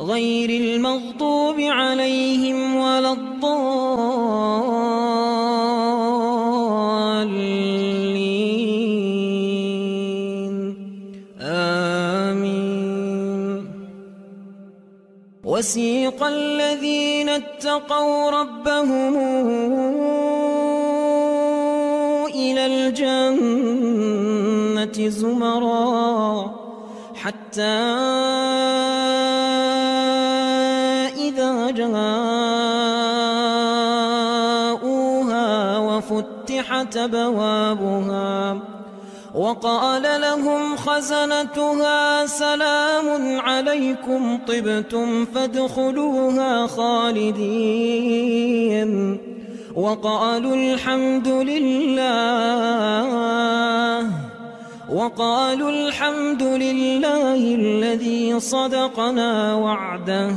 غير المغضوب عليهم ولا الضالين. آمين. وسيق الذين اتقوا ربهم إلى الجنة زمرا حتى جاءوها وفتحت أبوابها وقال لهم خزنتها سلام عليكم طبتم فادخلوها خالدين وقالوا الحمد لله وقالوا الحمد لله الذي صدقنا وعده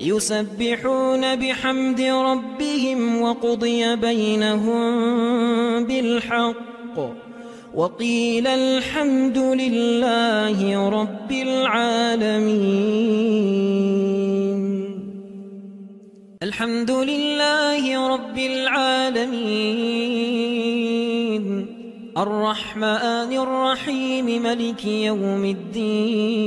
يسبحون بحمد ربهم وقضي بينهم بالحق. وقيل الحمد لله رب العالمين. الحمد لله رب العالمين. الرحمن الرحيم ملك يوم الدين.